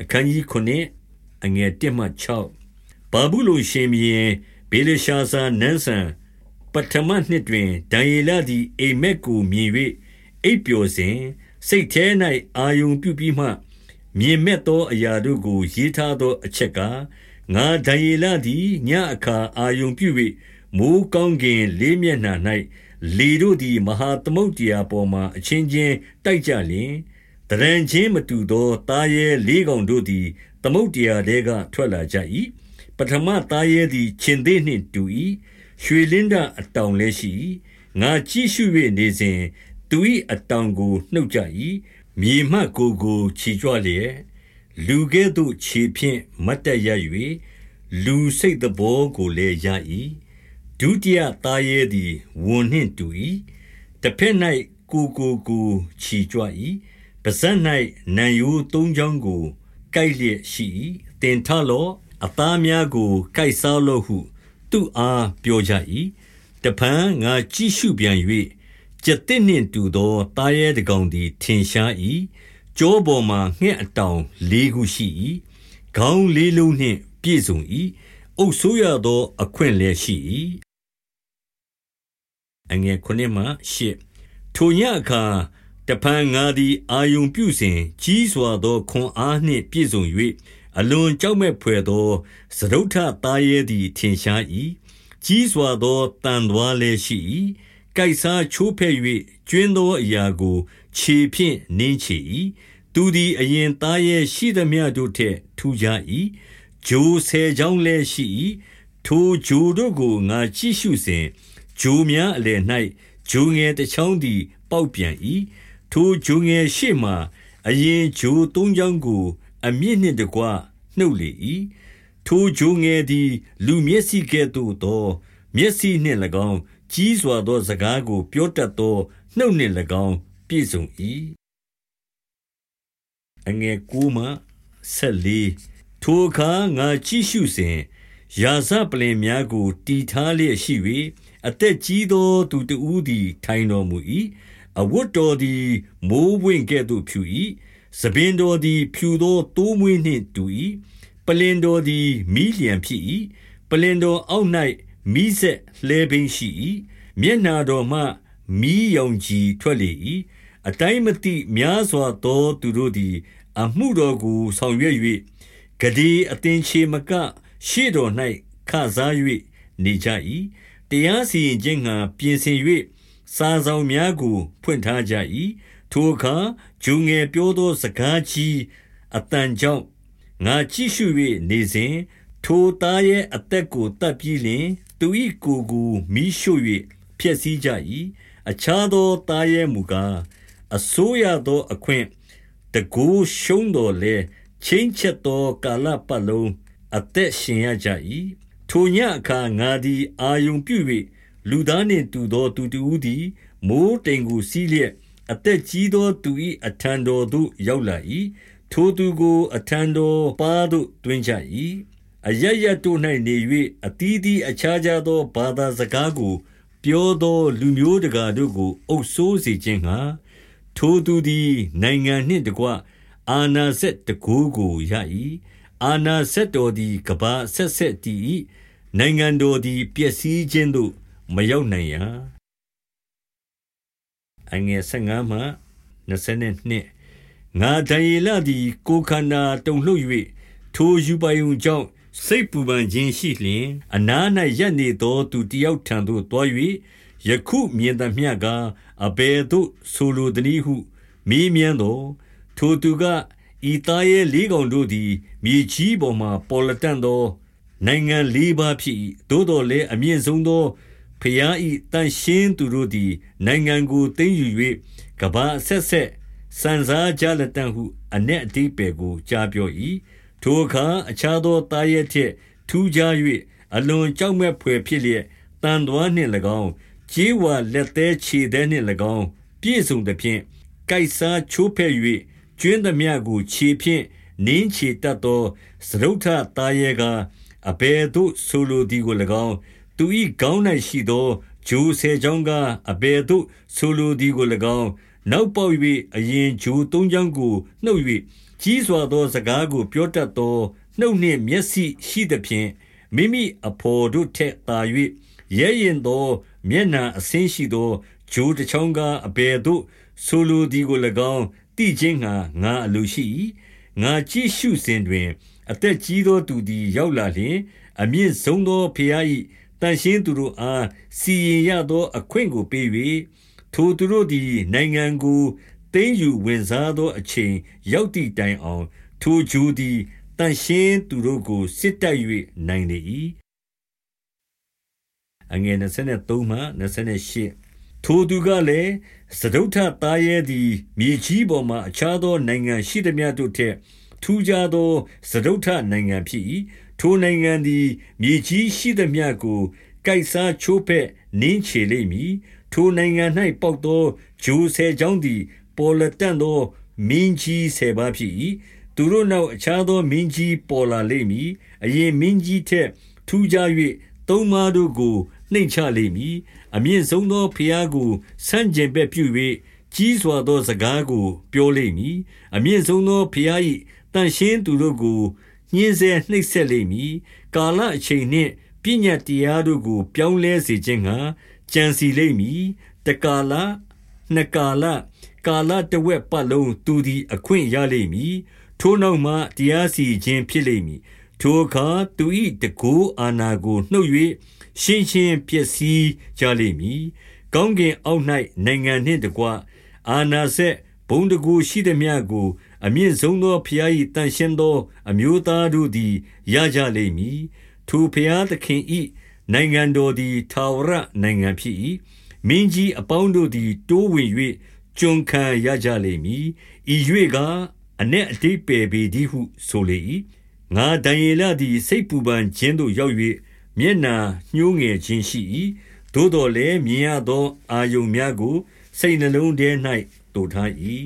အခန်းကြီး9အငယ်1မှ6ဘာဘူးလုံရှင်ဘီရင်ဘေလရှာဇာနန်းဆန်ပထမနှစ်တွင်ဒံယေလသည်အိမ်မက်ကိုမြင်၍အိပ်ပျော်စဉ်စိတ်ထဲ၌အာယုံပြုပြီးမှ မြင်မဲ့သောအရာတို့ကို ရေးထားသောအချက်ကငါဒံယေလသည်ညအခါအာယုံပြု၍မိုးကောင်းကင်လေးမျက်နှာ၌လေတို့သည်မဟာသမုဒ္ဒရာပေါ်မှအချင်းချင်းတိုက်ကြလျင် တရန်ချင်းမတူသောတာရဲလေးကောင်တို့သည် သမုဒ္ဒရာတဲကထွက်လာကြ၏ပထမတာရဲသည်ရှင်သေးနှင့်တူ၏ရွှေလင်းဒအတောင်လည်းရှိ၏ငါကြည့်ရှု၍နေစဉ်သူ၏အတောင်ကိုနှုတ်ကြ၏မြေမှကိုကိုခြေကြွလျက်လူကဲ့သို့ခြေဖြင့်မတ်တက်ရ၍လူစိတ်သောကိုလည်းရ၏ဒုတိယသားရဲသည်ဝန်နှင့်တူ၏တစ်ဖက်၌ကိုကိုကိုခြေကြွ၏ ပါဇက်၌နံယိုးသုံးချောင်းကိုကိုက်လျက်ရှိ၏တင်ထလော့အသားများကိုကိုက်စားလော့ဟုသူ့အားပြောကြ၏တဖန်ငါကြည့်ရှုပြန်၍ကျက်တဲ့နှင့်တူသောတားရဲတကောင်သည်ထင်ရှား၏ကြောပေါ်မှငှက်အတောင်လေးခုရှိ၏ခေါင်းလေးလုံးနှင့်ပြည့်စုံ၏အုပ်ဆိုးရသောအခွင့်လည်းရှိ၏အငယ်ခုနှစ်မှရှစ်ထိုညအခါ တဖန်ငါသည် အာယုံပြုစဉ်ကြီးစွာသော ခွန်အားနှင့်ပြည့်စုံ၍အလွန်ကြောက်မဲ့ဖွယ်သောသရုတ်ထသားရဲသည် ထင်ရှား၏ကြီးစွာသောတန်သွားလည်းရှိ၏ကိုက်စားချိုးဖဲ့၍ကျွင်းသောအရာကို ခြေဖြင့်နင်းချေ၏သူသည် အရင်သားရဲရှိသမျှတို့ထက် ထူကြ၏ဂျိုဆယ်ချောင်းလည်းရှိ၏ထိုဂျိုတို့ကို ငါကြည့်ရှုစဉ်ဂျိုများအလယ်၌ဂျိုငယ်တစ်ချောင်းသည် ပေါက်ပြန်၏ ထိုဂျိုငယ်ရှေ့မှအရင်ဂျိုသုံးချောင်းကို အမြင့်နှင့်တကွနှုတ်လေ၏ထိုဂျိုငယ်သည် လူမျက်စိကဲ့သို့သော မျက်စိနှင့်၎င်း ကြီးစွာသော စကားကို ပြောတတ်သော နှုတ်နှင့်၎င်း ပြည့်စုံ၏အငယ်ကူမှဆက်လီထိုအခါ ငါကြည့်ရှုစဉ် ရာဇပလင်များကိုတီထားလျက်ရှိ၍အသက်ကြီးသော သူတဦးသည် ထိုင်တော်မူ၏ အဝတ်တော်သည် မိုးပွင့်ကဲ့သို့ဖြူ၏သပင်တော်သည် ဖြူသောတိုးမွေးနှင့်တူ၏ပလင်တော်သည် မီးလျံဖြစ်၏ပလင်တော်အောက်၌မီးဆက်လှဲပင်ရှိ၏မျက်နာတော်မှ မီးရောင်ကြီးထွက်လေ၏အတိုင်းမသိများစွာသော သူတို့သည် အမှုတော်ကို ဆောင်ရွက်၍ဂဒီအသင်ချေမက ရှေ့တော်၌ခစား၍နေကြ၏တရားစီရင်ခြင်းငှာပြင်ဆင်၍ စာဆောင်များကို ဖွင့်ထားကြ၏ထိုအခါဂျုံငယ်ပြောသောစကားကြီးအတန်ကြောင့်ငါကြည့်ရှု၍နေစဉ်ထိုသားရဲ့အသက်ကိုတတ်ပြီးလျှင် သူ၏ကိုယ်ကိုမိရှို့၍ဖျက်ဆီးကြ၏အခြားသောသားရဲ့မူကားအစိုးရသောအခွင့်တကိုးရှုံးတော်လဲချင်းချက်သောကာလပတ်လုံးအသက်ရှင်ရကြ၏ထိုညအခါငါသည်အာယုံပြု၍ လူသားနှင့်တူသော သူတူးသည် မိုးတိမ်ကိုစီးလျက် အသက်ကြီးသောသူ၏အထံတော်သို့ ရောက်လာ၏ထိုသူကို အထံတော်ပါသို့တွင်ကြ၏အရရတို့၌နေ၍အတီးတီးအခြားခြားသော ဘာသာစကားကို ပြောသော လူမျိုးတကာတို့ကို အုပ်ဆိုးစေခြင်းငှာထိုသူသည် နိုင်ငံနှင့်တကွ အာနာစက်တကိုးကိုရ၏အာနာစက်တော်သည်ကဘာဆက်ဆက်တည်၏နိုင်ငံတော်သည် ပျက်စီးခြင်းသို့ မရောက်နိုင်ရာအငယ်15မှ22ငါဒံယေလသည် ကိုခန္ဓာတုန်လှုပ်၍ထိုယူပါယုံကြောင့်စိတ်ပူပန်ခြင်းရှိလျင်အနား၌ရပ်နေသောသူတယောက်ထံသို့တွား၍ယခုမြင်သမျှကားအဘယ်သို့ဆိုလိုသည်ဟုမေးမြန်းတော်ထိုသူကဤသားရဲ့လေးကောင်တို့သည်မြေကြီးပေါ်မှပေါ်လတံ့သော နိုင်ငံလေးပါးဖြစ်၏သို့တော်လည်းအမြင့်ဆုံးသော ဖျားဤတန်ရှင်းသူတို့သည် နိုင်ငံကိုသိမ်းယူ၍ကဘာဆက်ဆက်စံစားကြလက်တံဟုအ내အတိပေကိုကြားပြော၏ထိုအခါအခြားသောတာရဲ့ထက်ထူးခြား၍အလွန်ကြောက်မဲ့ဖွယ်ဖြစ်လျက်တန်တော်နှင့်၎င်းကြေးဝါလက်သေးခြေသေးနှင့်၎င်းပြည့်စုံသဖြင့်ကိုက်စားချိုးဖဲ့၍ကျွင်းသမျှကိုခြေဖြင့်နင်းချေတတ်သောသရုတ်ထသားရဲကအဘယ်သို့ဆိုလိုသည်ကို၎င်း သူ၏ခေါင်း၌ရှိသောဂျိုဆယ်ချောင်းကား အဘယ်သို့ ဆိုလိုသည်ကို၎င်း နောက်ပေါက်၍အရင်ဂျိုသုံးချောင်းကိုနှုတ်၍ကြီးစွာသော စကားကို ပြောတတ်သော နှုတ်နှင့်မျက်စိရှိသဖြင့် မိမိအဖော်တို့ထက်သာ၍ရဲရင်သော မျက်နှာအဆင်းရှိသောဂျိုတစ်ချောင်းကား အဘယ်သို့ ဆိုလိုသည်ကို၎င်း သိခြင်းငှာငါအလိုရှိ၏ငါကြည့်ရှုစဉ်တွင် အသက်ကြီးသောသူသည် ရောက်လာလျှင် အမြင့်ဆုံးသောဖျား၏ တန်ရှင်းသူတို့အားစီရင်ရသော အခွင့်ကိုပေး၍ထိုသူတို့သည် နိုင်ငံကိုသိမ်းယူဝင်စားသောအချိန်ရောက်သည့်တိုင်အောင် ထိုဂျူသည်တန်ရှင်းသူတို့ကိုစစ်တိုက်၍နိုင်လေ၏အငယ်23မှ28ထိုသူကလည်းစဒုထသားရဲသည်မြေကြီးပေါ်မှအခြားသောနိုင်ငံရှိသမျှတို့ထက်ထူးခြားသောစဒုထနိုင်ငံဖြစ်၏ ထိုနိုင်ငံသည် မြေကြီးရှိသမျှကို ကိုက်စားချိုးဖက်နင်းချေလိမ့်မည်ထိုနိုင်ငံ၌ပေါက်သောဂျိုဆယ်ချောင်းသည် ပေါ်လက်တန့်သော မင်းကြီးဆယ်ပါးဖြစ်၏သူတို့နောက်အခြားသောမင်းကြီးပေါ်လာလိမ့်မည်အရင်မင်းကြီးထက်ထူးခြား၍သုံးပါးတို့ကိုနှိမ်ချလိမ့်မည်အမြင့်ဆုံးသောဖျားကိုဆန့်ကျင်ဘက်ပြု၍ကြီးစွာသောစကားကို ပြောလိမ့်မည်အမြင့်ဆုံးသောဖျား၏တန်ရှင်းသူတို့ကို ညှင်းဆဲနှိပ်စက်လိမ့်မည်ကာလအချိန်နှင့်ပညာတရားတို့ကို ပြောင်းလဲစေခြင်းငှာကြံစီလိမ့်မည်တကာလနှစ်ကာလကာလတဝက်ပတ်လုံးသူသည်အခွင့်ရလိမ့်မည်ထိုနောက်မှတရားစီခြင်းဖြစ်လိမ့်မည်ထိုအခါသူ၏တကိုးအာနာကိုနှုတ်၍ရှင်းရှင်းပျက်စီးကြလိမ့်မည်ကောင်းကင်အောက်၌နိုင်ငံနှင့်တကွအာနာဆက် ဘုံတကူရှိသည်များကို အမြင့်ဆုံးသောဖျား၏တန်ရှင်းသော အမျိုးသားတို့သည်ရကြလိမ့်မည်ထိုဖျားသခင်၏နိုင်ငံတော်သည်ထာဝရနိုင်ငံဖြစ်၏မင်းကြီးအပေါင်းတို့သည် တိုးဝင်၍ကျွန်ခံရကြလိမ့်မည်ဤ၍ကအ내အတိတ်ပေပေသည်ဟုဆိုလေ၏ငါဒံယေလသည် စိတ်ပူပန်ခြင်းသို့ရောက်၍မျက်နာညှိုးငယ်ခြင်းရှိ၏သို့တော်လည်းမြင်ရသော အာယုန်များကို စိတ်နှလုံးထဲ၌ တူထား၏